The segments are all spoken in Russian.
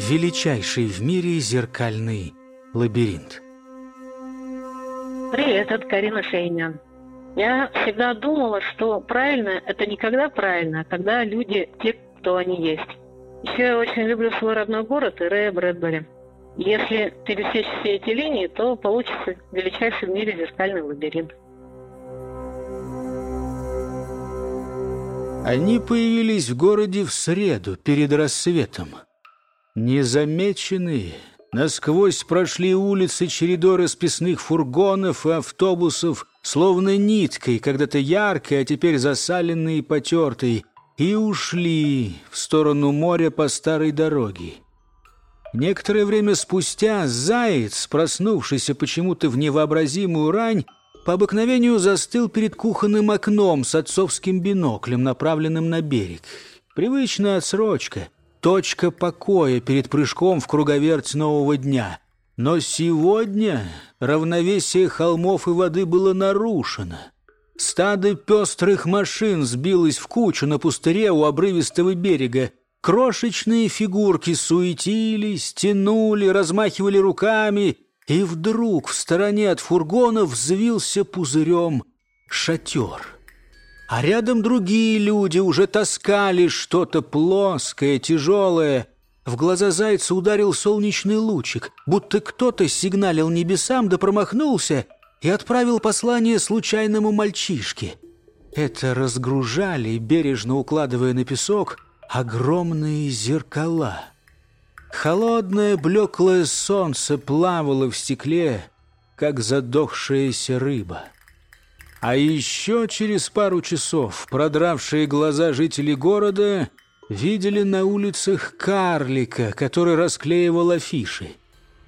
Величайший в мире зеркальный лабиринт Привет, это Карина Шейнян. Я всегда думала, что правильно – это никогда правильно, а когда люди те, кто они есть. Еще я очень люблю свой родной город и Рэя Брэдбери. Если пересечь все эти линии, то получится величайший в мире зеркальный лабиринт. Они появились в городе в среду перед рассветом. Незамеченные, насквозь прошли улицы чередой расписных фургонов и автобусов, словно ниткой, когда-то яркой, а теперь засаленной и потертой, и ушли в сторону моря по старой дороге. Некоторое время спустя заяц, проснувшийся почему-то в невообразимую рань, по обыкновению застыл перед кухонным окном с отцовским биноклем, направленным на берег. Привычная отсрочка, точка покоя перед прыжком в круговерть нового дня. Но сегодня равновесие холмов и воды было нарушено. Стадо пестрых машин сбилось в кучу на пустыре у обрывистого берега. Крошечные фигурки суетились, тянули, размахивали руками — и вдруг в стороне от фургона взвился пузырем шатер. А рядом другие люди уже таскали что-то плоское, тяжелое. В глаза зайца ударил солнечный лучик, будто кто-то сигналил небесам да промахнулся и отправил послание случайному мальчишке. Это разгружали, бережно укладывая на песок, огромные зеркала — Холодное блеклое солнце плавало в стекле, как задохшаяся рыба. А еще через пару часов продравшие глаза жители города видели на улицах карлика, который расклеивал афиши.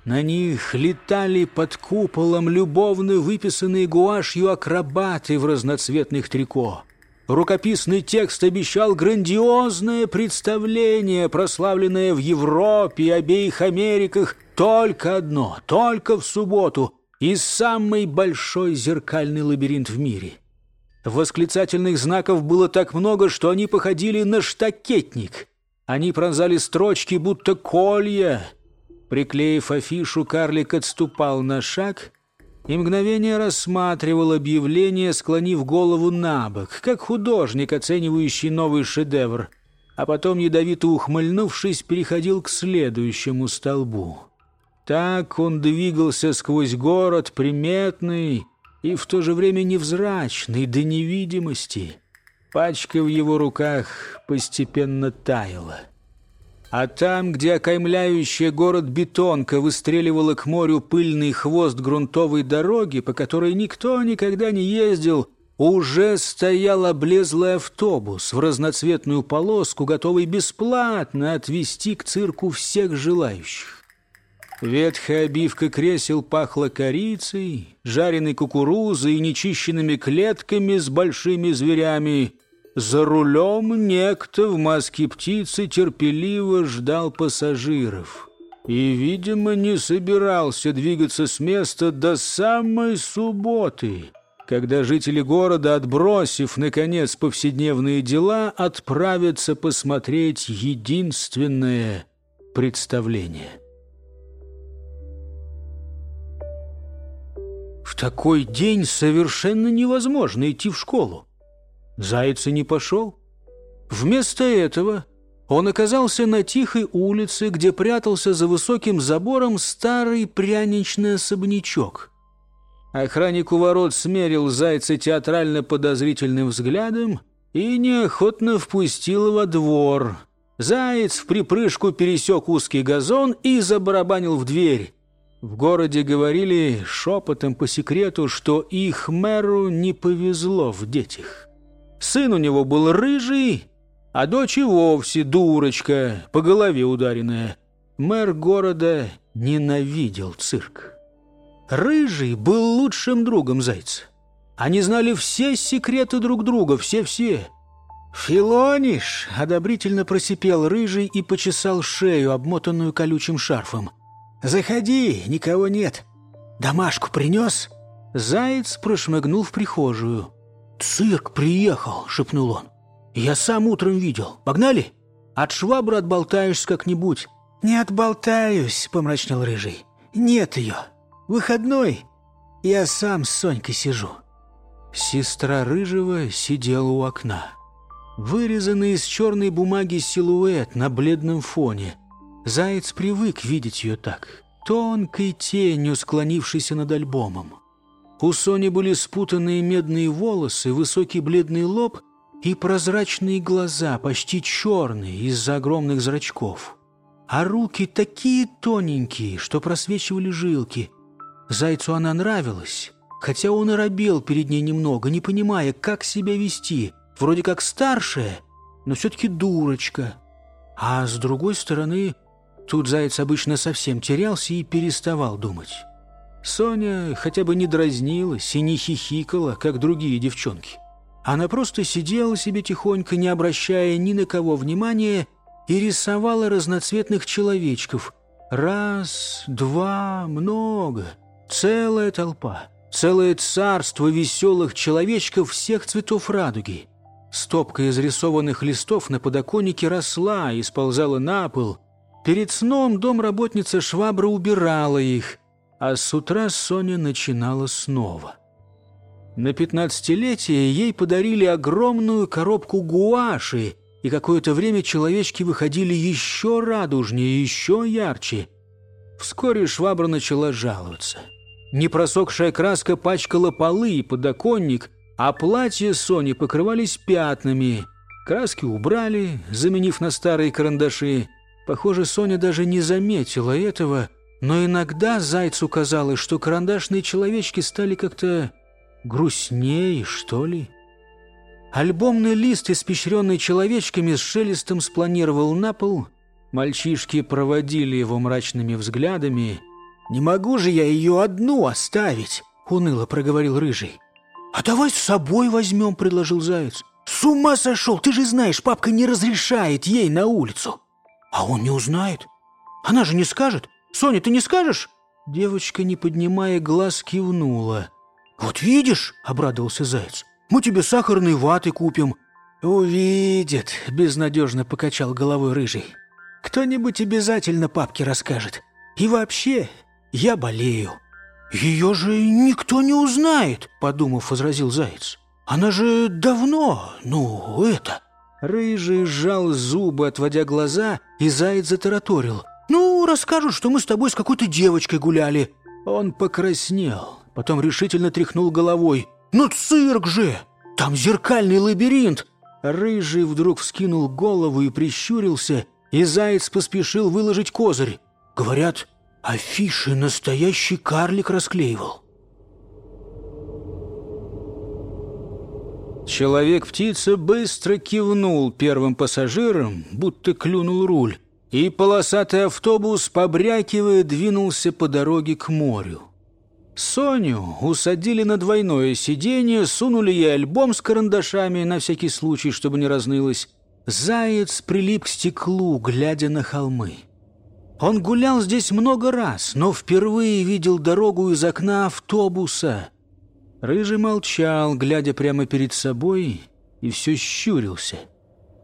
На них летали под куполом любовно выписанные гуашью акробаты в разноцветных трико. Рукописный текст обещал грандиозное представление, прославленное в Европе и обеих Америках. Только одно, только в субботу. И самый большой зеркальный лабиринт в мире. Восклицательных знаков было так много, что они походили на штакетник. Они пронзали строчки, будто колья. Приклеив афишу, карлик отступал на шаг — и мгновение рассматривал объявление, склонив голову на бок, как художник, оценивающий новый шедевр, а потом, ядовито ухмыльнувшись, переходил к следующему столбу. Так он двигался сквозь город, приметный и в то же время невзрачный до невидимости. Пачка в его руках постепенно таяла. А там, где окаймляющая город бетонка выстреливала к морю пыльный хвост грунтовой дороги, по которой никто никогда не ездил, уже стоял облезлый автобус в разноцветную полоску, готовый бесплатно отвезти к цирку всех желающих. Ветхая обивка кресел пахла корицей, жареной кукурузой и нечищенными клетками с большими зверями — за рулем некто в маске птицы терпеливо ждал пассажиров и, видимо, не собирался двигаться с места до самой субботы, когда жители города, отбросив, наконец, повседневные дела, отправятся посмотреть единственное представление. В такой день совершенно невозможно идти в школу. Заяц и не пошел. Вместо этого он оказался на тихой улице, где прятался за высоким забором старый пряничный особнячок. Охранник у ворот смерил зайца театрально подозрительным взглядом и неохотно впустил во двор. Заяц в припрыжку пересек узкий газон и забарабанил в дверь. В городе говорили шепотом по секрету, что их мэру не повезло в детях. Сын у него был рыжий, а дочь и вовсе дурочка, по голове ударенная. Мэр города ненавидел цирк. Рыжий был лучшим другом Зайца. Они знали все секреты друг друга, все-все. «Филониш!» — одобрительно просипел Рыжий и почесал шею, обмотанную колючим шарфом. «Заходи, никого нет. Домашку принес?» Заяц прошмыгнул в прихожую. «Цирк приехал!» — шепнул он. «Я сам утром видел. Погнали? От швабры отболтаешься как-нибудь». «Не отболтаюсь», — помрачнел Рыжий. «Нет ее. Выходной. Я сам с Сонькой сижу». Сестра Рыжего сидела у окна. Вырезанный из черной бумаги силуэт на бледном фоне. Заяц привык видеть ее так, тонкой тенью, склонившейся над альбомом. У Сони были спутанные медные волосы, высокий бледный лоб и прозрачные глаза, почти черные из-за огромных зрачков. А руки такие тоненькие, что просвечивали жилки. Зайцу она нравилась, хотя он и робел перед ней немного, не понимая, как себя вести. Вроде как старшая, но все-таки дурочка. А с другой стороны, Тут заяц обычно совсем терялся и переставал думать. Соня хотя бы не дразнилась и не хихикала, как другие девчонки. Она просто сидела себе тихонько, не обращая ни на кого внимания, и рисовала разноцветных человечков. Раз, два, много. Целая толпа. Целое царство веселых человечков всех цветов радуги. Стопка изрисованных листов на подоконнике росла и сползала на пол – Перед сном домработница швабра убирала их, а с утра Соня начинала снова. На пятнадцатилетие ей подарили огромную коробку гуаши, и какое-то время человечки выходили еще радужнее, еще ярче. Вскоре швабра начала жаловаться. Непросохшая краска пачкала полы и подоконник, а платья Сони покрывались пятнами. Краски убрали, заменив на старые карандаши. Похоже, Соня даже не заметила этого, но иногда Зайцу казалось, что карандашные человечки стали как-то грустнее, что ли. Альбомный лист, испещренный человечками, с шелестом спланировал на пол. Мальчишки проводили его мрачными взглядами. «Не могу же я ее одну оставить!» — уныло проговорил Рыжий. «А давай с собой возьмем», — предложил Заяц. «С ума сошел! Ты же знаешь, папка не разрешает ей на улицу!» А он не узнает? Она же не скажет? Соня, ты не скажешь?» Девочка, не поднимая глаз, кивнула. «Вот видишь», — обрадовался Заяц, — «мы тебе сахарной ваты купим». «Увидит», — безнадежно покачал головой Рыжий. «Кто-нибудь обязательно папке расскажет. И вообще, я болею». «Ее же никто не узнает», — подумав, возразил Заяц. «Она же давно, ну, это...» Рыжий сжал зубы, отводя глаза, и заяц затараторил. «Ну, расскажут, что мы с тобой с какой-то девочкой гуляли». Он покраснел, потом решительно тряхнул головой. «Ну, цирк же! Там зеркальный лабиринт!» Рыжий вдруг вскинул голову и прищурился, и заяц поспешил выложить козырь. Говорят, афиши настоящий карлик расклеивал. Человек-птица быстро кивнул первым пассажирам, будто клюнул руль, и полосатый автобус, побрякивая, двинулся по дороге к морю. Соню усадили на двойное сиденье, сунули ей альбом с карандашами на всякий случай, чтобы не разнылось. Заяц прилип к стеклу, глядя на холмы. Он гулял здесь много раз, но впервые видел дорогу из окна автобуса — Рыжий молчал, глядя прямо перед собой, и все щурился.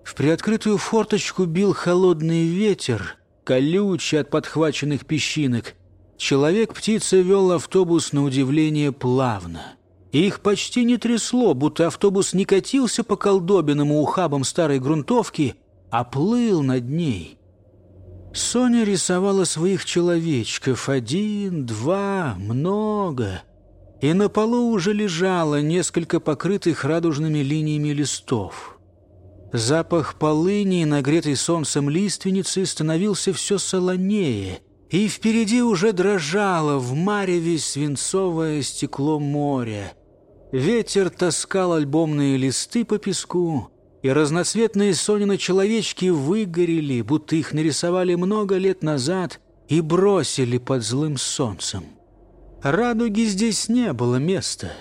В приоткрытую форточку бил холодный ветер, колючий от подхваченных песчинок. Человек-птица вел автобус на удивление плавно. их почти не трясло, будто автобус не катился по колдобинам ухабам старой грунтовки, а плыл над ней. Соня рисовала своих человечков. Один, два, много — и на полу уже лежало несколько покрытых радужными линиями листов. Запах полыни и нагретой солнцем лиственницы становился все солонее, и впереди уже дрожало в мареве свинцовое стекло моря. Ветер таскал альбомные листы по песку, и разноцветные Сонины человечки выгорели, будто их нарисовали много лет назад и бросили под злым солнцем. Радуги здесь не было места.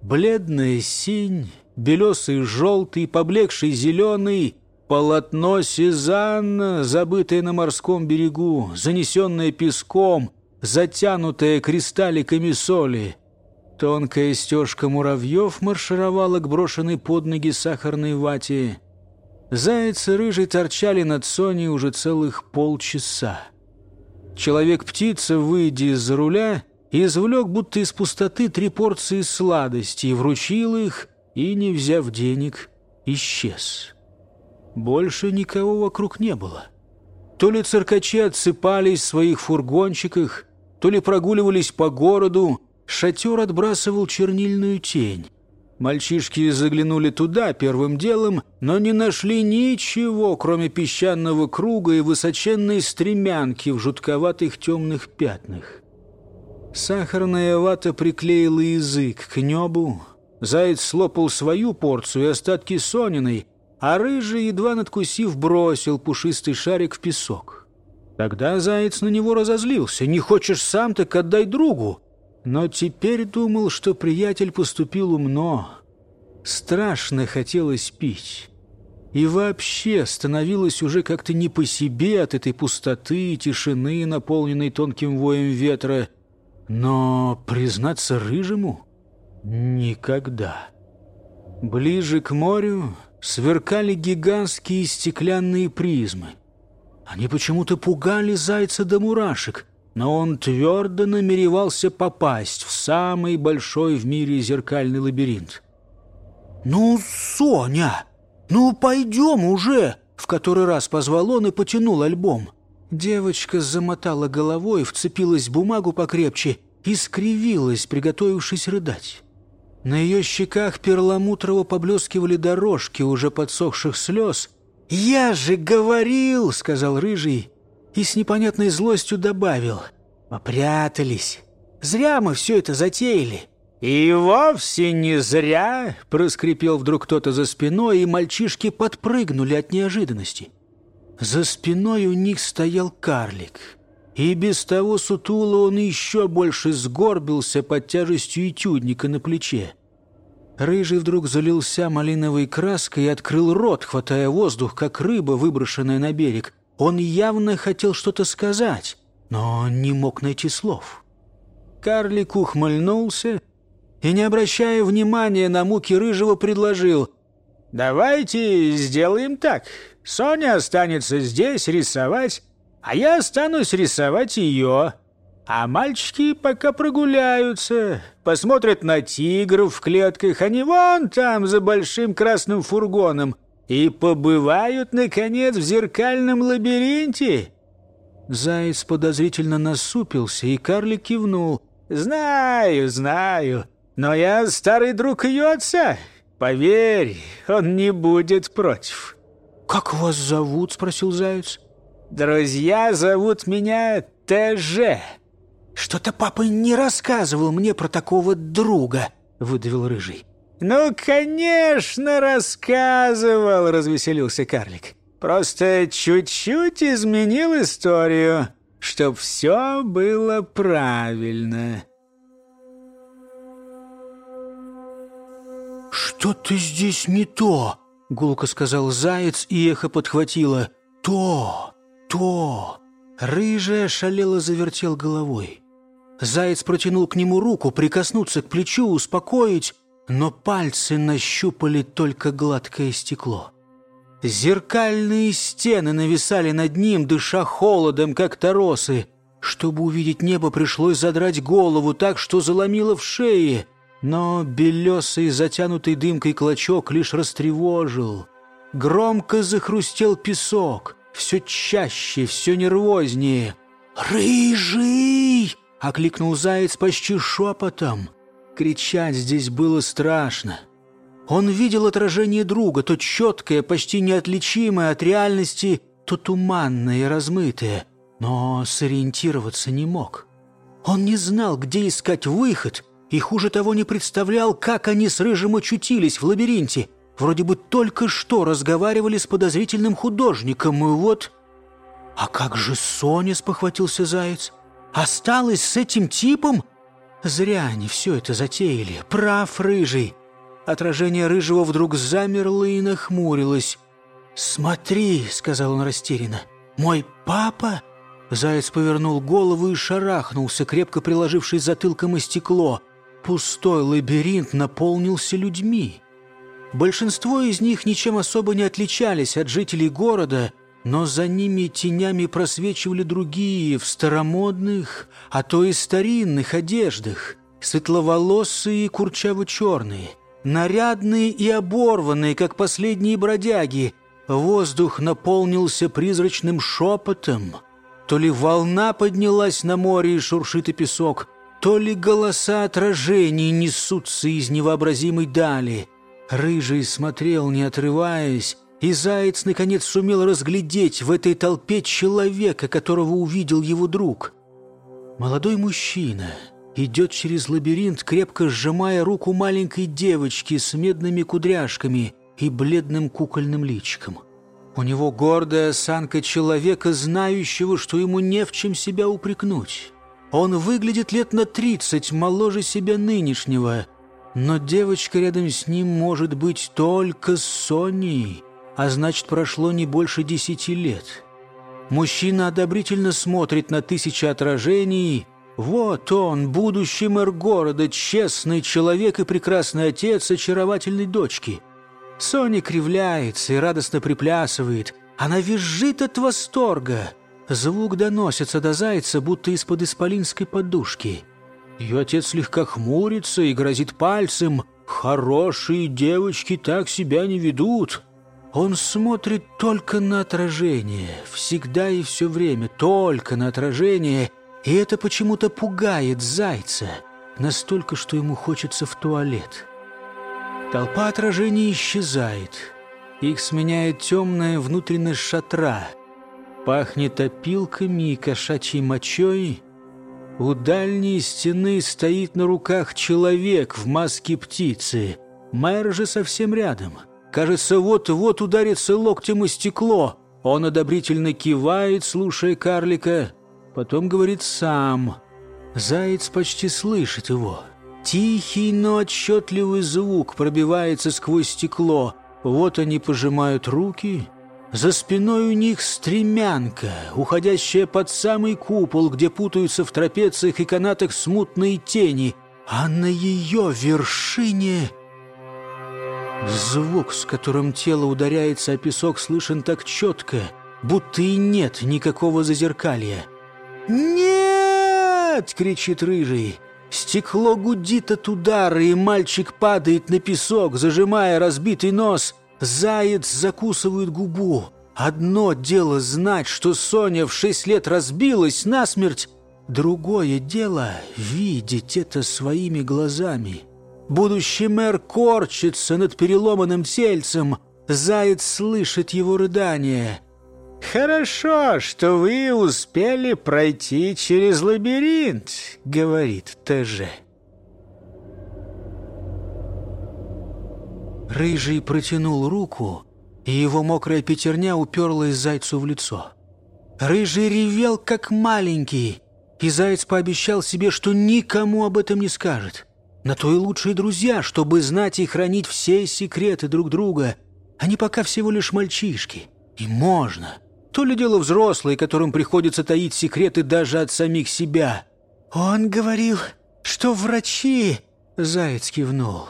Бледная синь, белесый желтый, поблекший зеленый, полотно Сезанна, забытое на морском берегу, занесенное песком, затянутое кристалликами соли. Тонкая стежка муравьев маршировала к брошенной под ноги сахарной вате. Зайцы рыжий торчали над Соней уже целых полчаса. Человек-птица, выйдя из-за руля, извлек будто из пустоты три порции сладостей, вручил их и, не взяв денег, исчез. Больше никого вокруг не было. То ли циркачи отсыпались в своих фургончиках, то ли прогуливались по городу, шатер отбрасывал чернильную тень. Мальчишки заглянули туда первым делом, но не нашли ничего, кроме песчаного круга и высоченной стремянки в жутковатых темных пятнах. Сахарная вата приклеила язык к небу. Заяц слопал свою порцию и остатки Сониной, а рыжий, едва надкусив, бросил пушистый шарик в песок. Тогда заяц на него разозлился. «Не хочешь сам, так отдай другу!» Но теперь думал, что приятель поступил умно. Страшно хотелось пить. И вообще становилось уже как-то не по себе от этой пустоты и тишины, наполненной тонким воем ветра. Но признаться рыжему никогда. Ближе к морю сверкали гигантские стеклянные призмы. Они почему-то пугали зайца до мурашек — но он твердо намеревался попасть в самый большой в мире зеркальный лабиринт. «Ну, Соня, ну пойдем уже!» В который раз позвал он и потянул альбом. Девочка замотала головой, вцепилась в бумагу покрепче и скривилась, приготовившись рыдать. На ее щеках перламутрово поблескивали дорожки уже подсохших слез. «Я же говорил!» — сказал Рыжий и с непонятной злостью добавил. «Попрятались. Зря мы все это затеяли». «И вовсе не зря!» — проскрипел вдруг кто-то за спиной, и мальчишки подпрыгнули от неожиданности. За спиной у них стоял карлик. И без того сутуло он еще больше сгорбился под тяжестью этюдника на плече. Рыжий вдруг залился малиновой краской и открыл рот, хватая воздух, как рыба, выброшенная на берег. Он явно хотел что-то сказать, но не мог найти слов. Карлик ухмыльнулся и, не обращая внимания на муки Рыжего, предложил «Давайте сделаем так. Соня останется здесь рисовать, а я останусь рисовать ее. А мальчики пока прогуляются, посмотрят на тигров в клетках, они вон там за большим красным фургоном» и побывают, наконец, в зеркальном лабиринте?» Заяц подозрительно насупился, и карлик кивнул. «Знаю, знаю, но я старый друг ее отца. Поверь, он не будет против». «Как вас зовут?» — спросил Заяц. «Друзья зовут меня ТЖ». «Что-то папа не рассказывал мне про такого друга», — выдавил Рыжий. «Ну, конечно, рассказывал!» — развеселился карлик. «Просто чуть-чуть изменил историю, чтоб все было правильно». «Что-то здесь не то!» — гулко сказал заяц, и эхо подхватило. «То! То!» Рыжая шалела завертел головой. Заяц протянул к нему руку, прикоснуться к плечу, успокоить, но пальцы нащупали только гладкое стекло. Зеркальные стены нависали над ним, дыша холодом, как торосы. Чтобы увидеть небо, пришлось задрать голову так, что заломило в шее. Но белесый, затянутый дымкой клочок лишь растревожил. Громко захрустел песок, все чаще, все нервознее. «Рыжий!» — окликнул заяц почти шепотом. Кричать здесь было страшно. Он видел отражение друга, то четкое, почти неотличимое от реальности, то туманное и размытое, но сориентироваться не мог. Он не знал, где искать выход, и хуже того не представлял, как они с Рыжим очутились в лабиринте. Вроде бы только что разговаривали с подозрительным художником, и вот... «А как же Соня?» — спохватился Заяц. «Осталась с этим типом?» Зря они все это затеяли. Прав Рыжий. Отражение Рыжего вдруг замерло и нахмурилось. «Смотри», — сказал он растерянно, — «мой папа?» Заяц повернул голову и шарахнулся, крепко приложившись затылком о стекло. Пустой лабиринт наполнился людьми. Большинство из них ничем особо не отличались от жителей города, но за ними тенями просвечивали другие в старомодных, а то и старинных одеждах, светловолосые и курчаво-черные, нарядные и оборванные, как последние бродяги. Воздух наполнился призрачным шепотом. То ли волна поднялась на море и шуршит и песок, то ли голоса отражений несутся из невообразимой дали — Рыжий смотрел, не отрываясь, и Заяц наконец сумел разглядеть в этой толпе человека, которого увидел его друг. Молодой мужчина идет через лабиринт, крепко сжимая руку маленькой девочки с медными кудряшками и бледным кукольным личиком. У него гордая осанка человека, знающего, что ему не в чем себя упрекнуть. Он выглядит лет на тридцать моложе себя нынешнего – но девочка рядом с ним может быть только с Соней, а значит, прошло не больше десяти лет. Мужчина одобрительно смотрит на тысячи отражений. Вот он, будущий мэр города, честный человек и прекрасный отец очаровательной дочки. Соня кривляется и радостно приплясывает. Она визжит от восторга. Звук доносится до зайца, будто из-под исполинской подушки. Ее отец слегка хмурится и грозит пальцем. «Хорошие девочки так себя не ведут». Он смотрит только на отражение, всегда и все время, только на отражение, и это почему-то пугает зайца, настолько, что ему хочется в туалет. Толпа отражений исчезает. Их сменяет темная внутренность шатра. Пахнет опилками и кошачьей мочой, у дальней стены стоит на руках человек в маске птицы. Мэр же совсем рядом. Кажется, вот-вот ударится локтем о стекло. Он одобрительно кивает, слушая карлика. Потом говорит сам. Заяц почти слышит его. Тихий, но отчетливый звук пробивается сквозь стекло. Вот они пожимают руки, за спиной у них стремянка, уходящая под самый купол, где путаются в трапециях и канатах смутные тени, а на ее вершине... Звук, с которым тело ударяется о песок, слышен так четко, будто и нет никакого зазеркалья. «Нет!» — кричит рыжий. Стекло гудит от удара, и мальчик падает на песок, зажимая разбитый нос — Заяц закусывает губу. Одно дело знать, что Соня в шесть лет разбилась насмерть, другое дело видеть это своими глазами. Будущий мэр корчится над переломанным тельцем. Заяц слышит его рыдание. «Хорошо, что вы успели пройти через лабиринт», — говорит ТЖ. Рыжий протянул руку, и его мокрая пятерня уперлась зайцу в лицо. Рыжий ревел, как маленький, и заяц пообещал себе, что никому об этом не скажет. На то и лучшие друзья, чтобы знать и хранить все секреты друг друга. Они пока всего лишь мальчишки. И можно. То ли дело взрослые, которым приходится таить секреты даже от самих себя. «Он говорил, что врачи...» Заяц кивнул.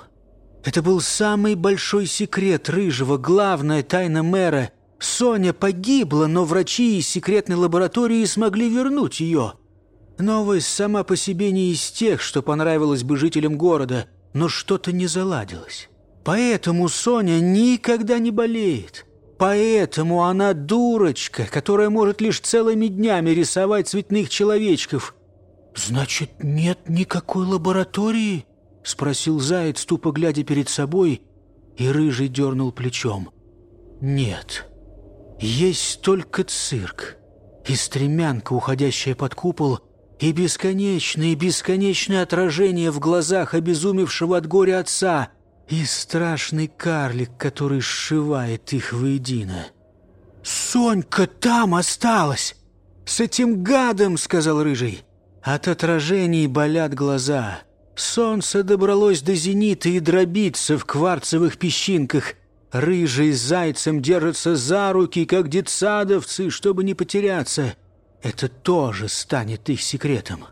Это был самый большой секрет Рыжего, главная тайна мэра. Соня погибла, но врачи из секретной лаборатории смогли вернуть ее. Новость сама по себе не из тех, что понравилось бы жителям города, но что-то не заладилось. Поэтому Соня никогда не болеет. Поэтому она дурочка, которая может лишь целыми днями рисовать цветных человечков. «Значит, нет никакой лаборатории?» — спросил заяц, тупо глядя перед собой, и рыжий дернул плечом. «Нет, есть только цирк, и стремянка, уходящая под купол, и бесконечные, бесконечные отражения в глазах обезумевшего от горя отца. и страшный карлик, который сшивает их воедино. «Сонька там осталась! С этим гадом!» — сказал Рыжий. От отражений болят глаза. Солнце добралось до зенита и дробится в кварцевых песчинках. Рыжий с зайцем держатся за руки, как детсадовцы, чтобы не потеряться. Это тоже станет их секретом.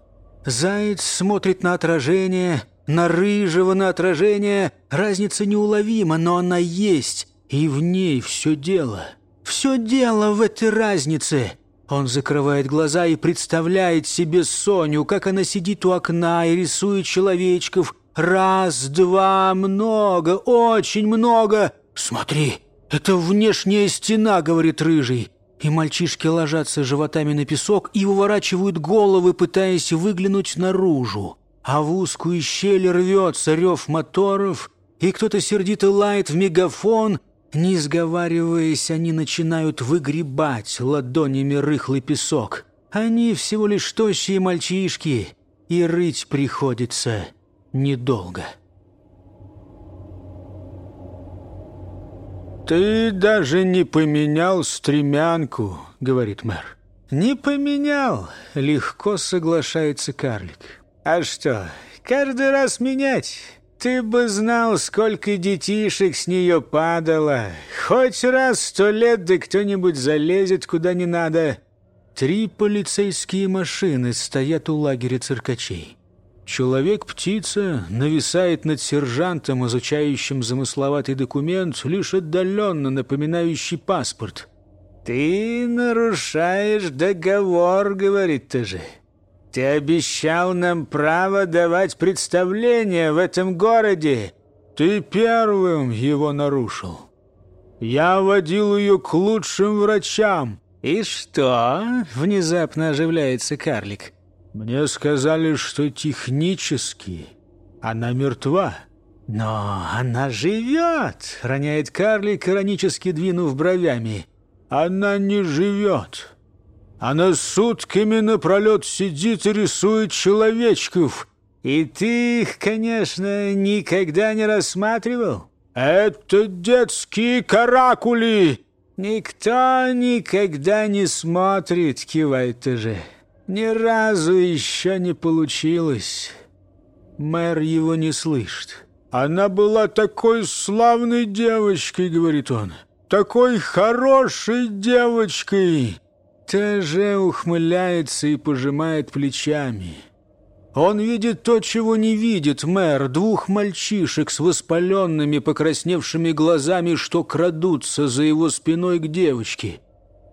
Заяц смотрит на отражение, на рыжего на отражение. Разница неуловима, но она есть, и в ней все дело. Все дело в этой разнице. Он закрывает глаза и представляет себе Соню, как она сидит у окна и рисует человечков. Раз, два, много, очень много. «Смотри, это внешняя стена», — говорит Рыжий. И мальчишки ложатся животами на песок и выворачивают головы, пытаясь выглянуть наружу. А в узкую щель рвется рев моторов, и кто-то сердито лает в мегафон — не сговариваясь, они начинают выгребать ладонями рыхлый песок. Они всего лишь тощие мальчишки, и рыть приходится недолго. «Ты даже не поменял стремянку», — говорит мэр. «Не поменял», — легко соглашается карлик. «А что, каждый раз менять?» Ты бы знал, сколько детишек с нее падало. Хоть раз сто лет, да кто-нибудь залезет куда не надо. Три полицейские машины стоят у лагеря циркачей. Человек-птица нависает над сержантом, изучающим замысловатый документ, лишь отдаленно напоминающий паспорт. «Ты нарушаешь договор», — говорит ты же. Ты обещал нам право давать представления в этом городе. Ты первым его нарушил. Я водил ее к лучшим врачам. И что? Внезапно оживляется карлик. Мне сказали, что технически она мертва. Но она живет, роняет карлик, иронически двинув бровями. Она не живет. Она сутками напролет сидит и рисует человечков. И ты их, конечно, никогда не рассматривал? Это детские каракули. Никто никогда не смотрит, кивает же. Ни разу еще не получилось. Мэр его не слышит. Она была такой славной девочкой, говорит он. Такой хорошей девочкой. ТЖ ухмыляется и пожимает плечами. Он видит то, чего не видит мэр, двух мальчишек с воспаленными, покрасневшими глазами, что крадутся за его спиной к девочке.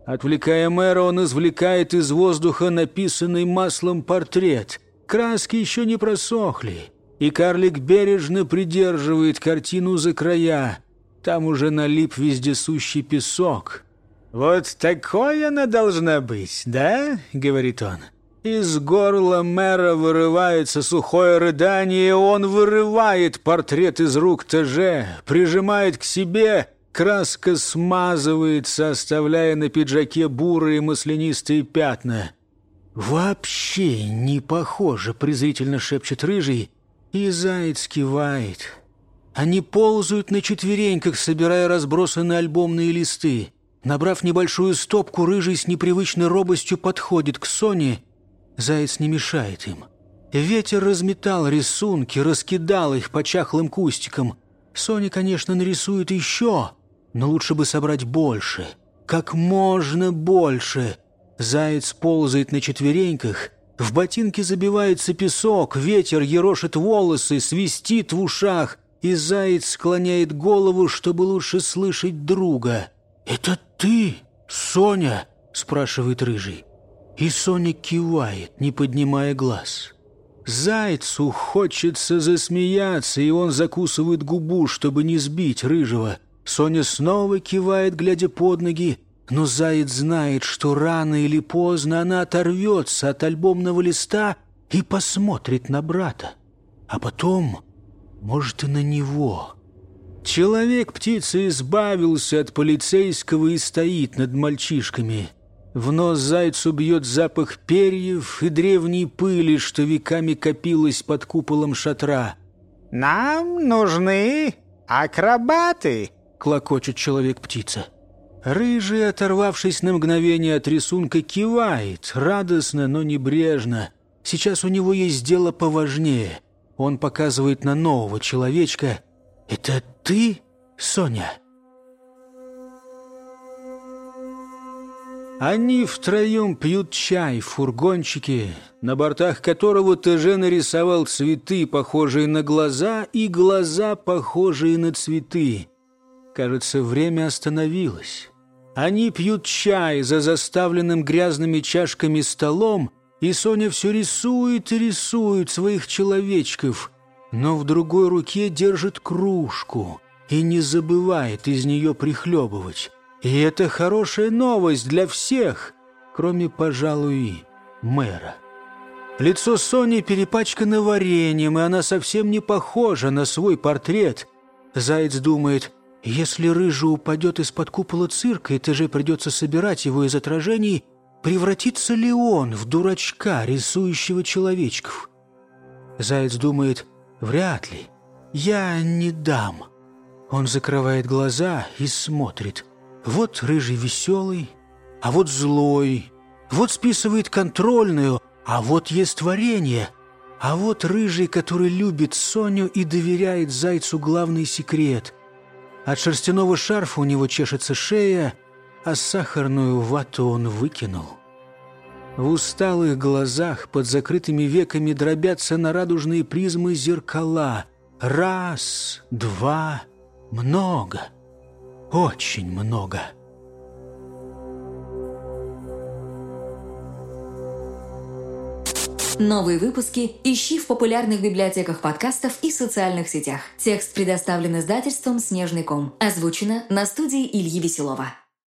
Отвлекая мэра, он извлекает из воздуха написанный маслом портрет. Краски еще не просохли, и карлик бережно придерживает картину за края. Там уже налип вездесущий песок — «Вот такой она должна быть, да?» — говорит он. Из горла мэра вырывается сухое рыдание, он вырывает портрет из рук ТЖ, прижимает к себе, краска смазывается, оставляя на пиджаке бурые маслянистые пятна. «Вообще не похоже», — презрительно шепчет рыжий, и заяц кивает. Они ползают на четвереньках, собирая разбросанные альбомные листы. Набрав небольшую стопку, рыжий с непривычной робостью подходит к Соне. Заяц не мешает им. Ветер разметал рисунки, раскидал их по чахлым кустикам. Соня, конечно, нарисует еще, но лучше бы собрать больше. Как можно больше. Заяц ползает на четвереньках, в ботинке забивается песок, ветер ерошит волосы, свистит в ушах, и заяц склоняет голову, чтобы лучше слышать друга. «Это ты, Соня?» – спрашивает Рыжий. И Соня кивает, не поднимая глаз. Зайцу хочется засмеяться, и он закусывает губу, чтобы не сбить Рыжего. Соня снова кивает, глядя под ноги, но Заяц знает, что рано или поздно она оторвется от альбомного листа и посмотрит на брата. А потом, может, и на него – Человек-птица избавился от полицейского и стоит над мальчишками. В нос зайцу бьет запах перьев и древней пыли, что веками копилась под куполом шатра. «Нам нужны «Акробаты!» — клокочет человек-птица. Рыжий, оторвавшись на мгновение от рисунка, кивает, радостно, но небрежно. Сейчас у него есть дело поважнее. Он показывает на нового человечка. «Это ты, Соня?» Они втроем пьют чай в фургончике, на бортах которого ТЖ нарисовал цветы, похожие на глаза, и глаза, похожие на цветы. Кажется, время остановилось. Они пьют чай за заставленным грязными чашками столом, и Соня все рисует и рисует своих человечков, но в другой руке держит кружку и не забывает из нее прихлебывать. И это хорошая новость для всех, кроме, пожалуй, мэра. Лицо Сони перепачкано вареньем, и она совсем не похожа на свой портрет. Заяц думает, если рыжий упадет из-под купола цирка, и же придется собирать его из отражений, превратится ли он в дурачка, рисующего человечков? Заяц думает, вряд ли. Я не дам. Он закрывает глаза и смотрит. Вот рыжий веселый, а вот злой. Вот списывает контрольную, а вот есть варенье. А вот рыжий, который любит Соню и доверяет зайцу главный секрет. От шерстяного шарфа у него чешется шея, а сахарную вату он выкинул. В усталых глазах под закрытыми веками дробятся на радужные призмы зеркала. Раз, два, много, очень много. Новые выпуски ищи в популярных библиотеках подкастов и социальных сетях. Текст предоставлен издательством «Снежный ком». Озвучено на студии Ильи Веселова.